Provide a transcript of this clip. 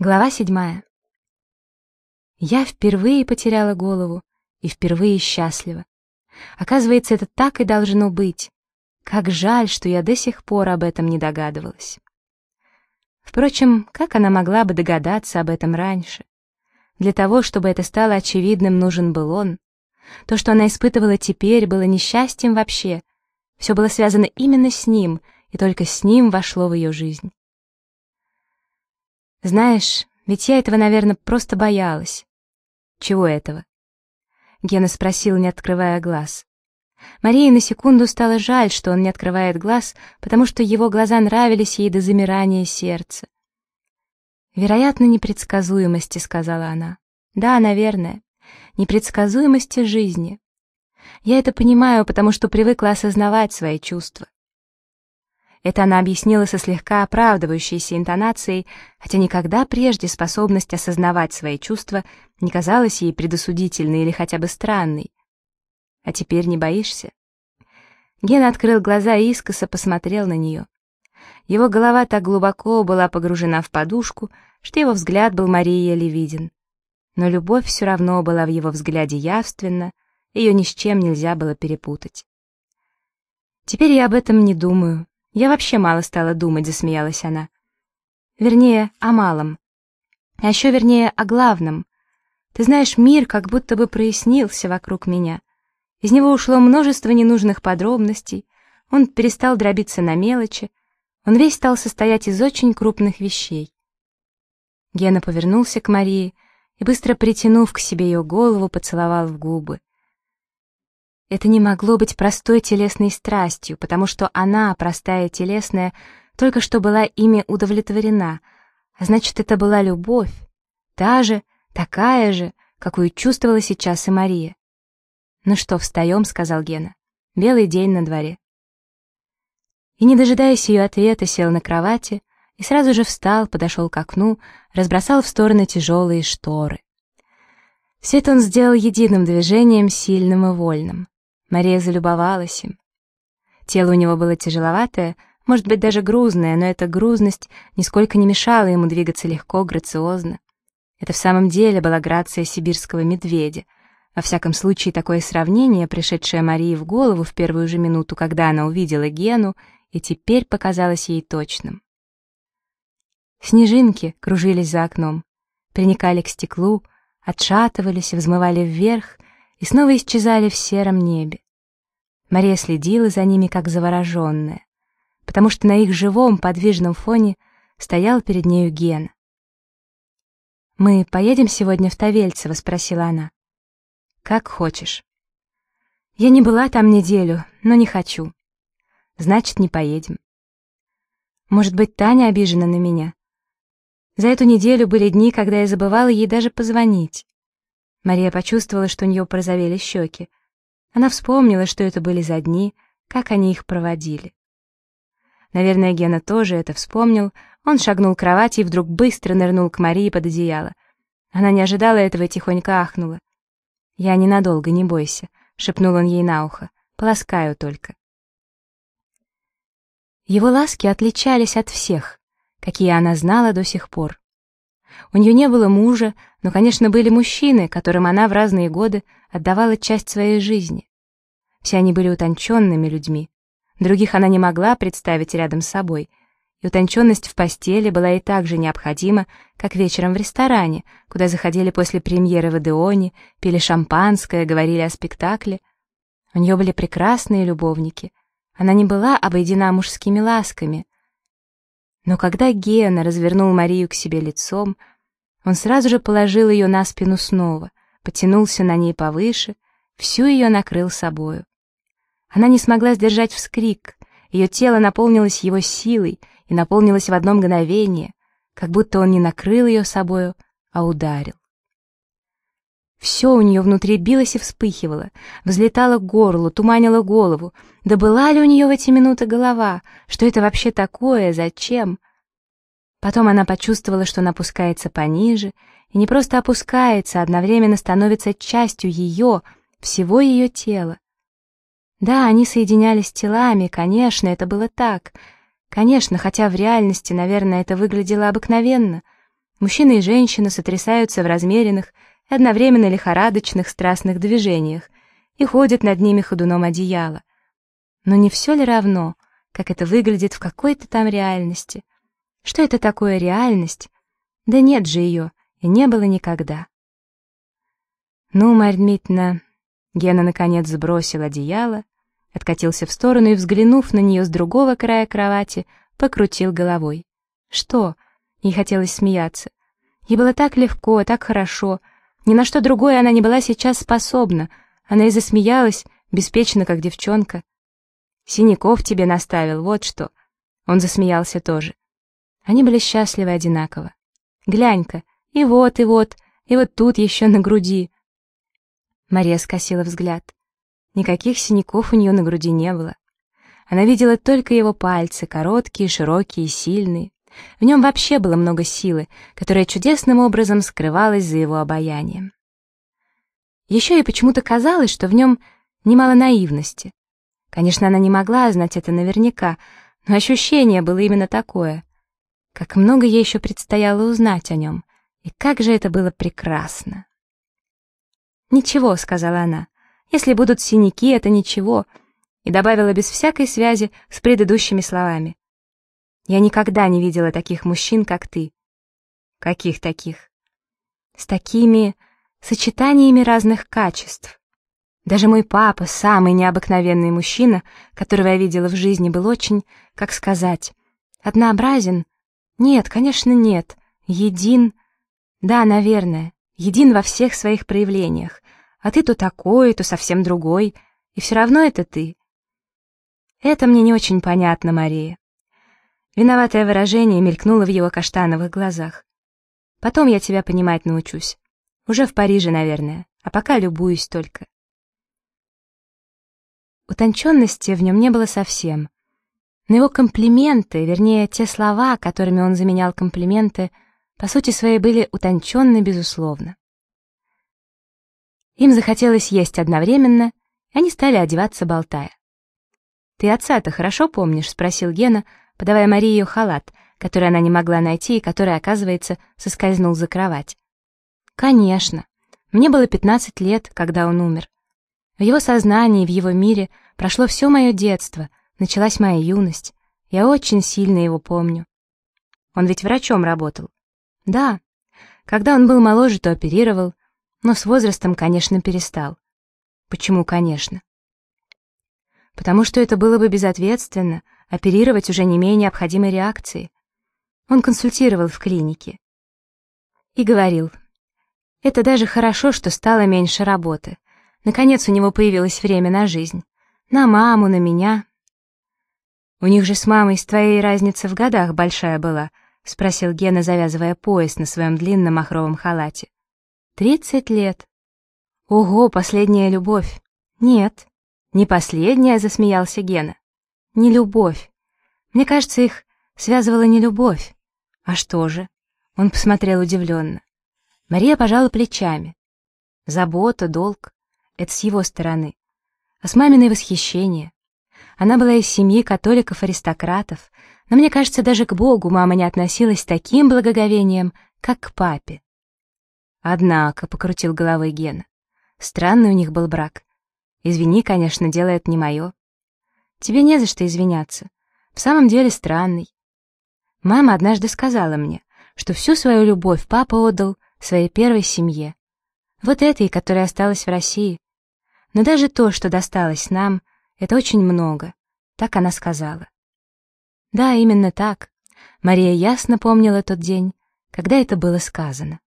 Глава седьмая. Я впервые потеряла голову и впервые счастлива. Оказывается, это так и должно быть. Как жаль, что я до сих пор об этом не догадывалась. Впрочем, как она могла бы догадаться об этом раньше? Для того, чтобы это стало очевидным, нужен был он. То, что она испытывала теперь, было несчастьем вообще. Все было связано именно с ним, и только с ним вошло в ее жизнь. Знаешь, ведь я этого, наверное, просто боялась. Чего этого? Гена спросил, не открывая глаз. Марии на секунду стало жаль, что он не открывает глаз, потому что его глаза нравились ей до замирания сердца. «Вероятно, непредсказуемости», — сказала она. «Да, наверное. Непредсказуемости жизни. Я это понимаю, потому что привыкла осознавать свои чувства. Это она объяснила со слегка оправдывающейся интонацией, хотя никогда прежде способность осознавать свои чувства не казалась ей предосудительной или хотя бы странной. А теперь не боишься? Гена открыл глаза и искоса посмотрел на нее. Его голова так глубоко была погружена в подушку, что его взгляд был Марии еле виден. Но любовь все равно была в его взгляде явственна, ее ни с чем нельзя было перепутать. «Теперь я об этом не думаю», я вообще мало стала думать, засмеялась она. Вернее, о малом. А еще вернее, о главном. Ты знаешь, мир как будто бы прояснился вокруг меня. Из него ушло множество ненужных подробностей, он перестал дробиться на мелочи, он весь стал состоять из очень крупных вещей. Гена повернулся к Марии и, быстро притянув к себе ее голову, поцеловал в губы. Это не могло быть простой телесной страстью, потому что она, простая телесная, только что была ими удовлетворена, а значит, это была любовь, та же, такая же, какую чувствовала сейчас и Мария. «Ну что, встаем», — сказал Гена. «Белый день на дворе». И, не дожидаясь ее ответа, сел на кровати и сразу же встал, подошел к окну, разбросал в стороны тяжелые шторы. Все это он сделал единым движением, сильным и вольным. Мария залюбовалась им. Тело у него было тяжеловатое, может быть, даже грузное, но эта грузность нисколько не мешала ему двигаться легко, грациозно. Это в самом деле была грация сибирского медведя. Во всяком случае, такое сравнение, пришедшее Марии в голову в первую же минуту, когда она увидела Гену, и теперь показалось ей точным. Снежинки кружились за окном, приникали к стеклу, отшатывались, взмывали вверх и снова исчезали в сером небе. Мария следила за ними как завороженная, потому что на их живом подвижном фоне стоял перед нею Гена. «Мы поедем сегодня в Тавельцево?» — спросила она. «Как хочешь». «Я не была там неделю, но не хочу». «Значит, не поедем». «Может быть, Таня обижена на меня?» За эту неделю были дни, когда я забывала ей даже позвонить. Мария почувствовала, что у нее порозовели щеки. Она вспомнила, что это были за дни, как они их проводили. Наверное, Гена тоже это вспомнил. Он шагнул к кровати и вдруг быстро нырнул к Марии под одеяло. Она не ожидала этого и тихонько ахнула. «Я ненадолго, не бойся», — шепнул он ей на ухо. «Полоскаю только». Его ласки отличались от всех, какие она знала до сих пор. У нее не было мужа, но, конечно, были мужчины, которым она в разные годы отдавала часть своей жизни. Все они были утонченными людьми. Других она не могла представить рядом с собой. И утонченность в постели была ей так же необходима, как вечером в ресторане, куда заходили после премьеры в Адеоне, пили шампанское, говорили о спектакле. У нее были прекрасные любовники. Она не была обойдена мужскими ласками. Но когда Гена развернул Марию к себе лицом, он сразу же положил ее на спину снова, потянулся на ней повыше, всю ее накрыл собою. Она не смогла сдержать вскрик, ее тело наполнилось его силой и наполнилось в одно мгновение, как будто он не накрыл ее собою, а ударил. Все у нее внутри билось и вспыхивало, взлетало к горлу, туманило голову. Да была ли у нее в эти минуты голова? Что это вообще такое? Зачем? Потом она почувствовала, что она опускается пониже, и не просто опускается, а одновременно становится частью ее, всего ее тела. Да, они соединялись телами, конечно, это было так. Конечно, хотя в реальности, наверное, это выглядело обыкновенно. Мужчина и женщина сотрясаются в размеренных одновременно лихорадочных страстных движениях и ходят над ними ходуном одеяла. Но не все ли равно, как это выглядит в какой-то там реальности? Что это такое реальность? Да нет же ее, и не было никогда. Ну, Марья Дмитриевна, Гена наконец сбросил одеяло, откатился в сторону и, взглянув на нее с другого края кровати, покрутил головой. Что? Ей хотелось смеяться. Ей было так легко, так хорошо. Ни на что другое она не была сейчас способна. Она и засмеялась, беспечно, как девчонка. «Синяков тебе наставил, вот что». Он засмеялся тоже. Они были счастливы одинаково. «Глянь-ка, и вот, и вот, и вот тут еще на груди». Мария скосила взгляд. Никаких синяков у нее на груди не было. Она видела только его пальцы, короткие, широкие, сильные. В нем вообще было много силы, которая чудесным образом скрывалась за его обаянием. Еще ей почему-то казалось, что в нем немало наивности. Конечно, она не могла знать это наверняка, но ощущение было именно такое. Как много ей еще предстояло узнать о нем, и как же это было прекрасно. «Ничего», — сказала она, — «если будут синяки, это ничего», и добавила без всякой связи с предыдущими словами. «Я никогда не видела таких мужчин, как ты». «Каких таких?» «С такими сочетаниями разных качеств. Даже мой папа, самый необыкновенный мужчина, которого я видела в жизни, был очень, как сказать, однообразен. Нет, конечно, нет. Един. Да, наверное. Един во всех своих проявлениях. А ты то такой, то совсем другой. И все равно это ты. Это мне не очень понятно, Мария. Виноватое выражение мелькнуло в его каштановых глазах. Потом я тебя понимать научусь. Уже в Париже, наверное. А пока любуюсь только. Утонченности в нем не было совсем. Но его комплименты, вернее, те слова, которыми он заменял комплименты, по сути своей были утонченны, безусловно. Им захотелось есть одновременно, и они стали одеваться, болтая. «Ты отца-то хорошо помнишь?» — спросил Гена, подавая Марии ее халат, который она не могла найти и который, оказывается, соскользнул за кровать. «Конечно. Мне было пятнадцать лет, когда он умер. В его сознании, в его мире прошло все мое детство, началась моя юность. Я очень сильно его помню. Он ведь врачом работал. Да. Когда он был моложе, то оперировал, но с возрастом, конечно, перестал. Почему, конечно? Потому что это было бы безответственно, оперировать уже не имея необходимой реакции. Он консультировал в клинике. И говорил, это даже хорошо, что стало меньше работы. Наконец у него появилось время на жизнь. На маму, на меня. «У них же с мамой с твоей разница в годах большая была», — спросил Гена, завязывая пояс на своем длинном махровом халате. «Тридцать лет». «Ого, последняя любовь». «Нет». «Не последняя», — засмеялся Гена. «Не любовь. Мне кажется, их связывала не любовь. А что же?» Он посмотрел удивленно. Мария пожала плечами. Забота, долг. Это с его стороны. А с маминой восхищение. Она была из семьи католиков-аристократов, но мне кажется, даже к Богу мама не относилась с таким благоговением, как к папе. Однако, — покрутил головой Гена, — странный у них был брак. Извини, конечно, дело это не мое. Тебе не за что извиняться. В самом деле странный. Мама однажды сказала мне, что всю свою любовь папа отдал своей первой семье. Вот этой, которая осталась в России. Но даже то, что досталось нам, это очень много, так она сказала. Да, именно так. Мария ясно помнила тот день, когда это было сказано.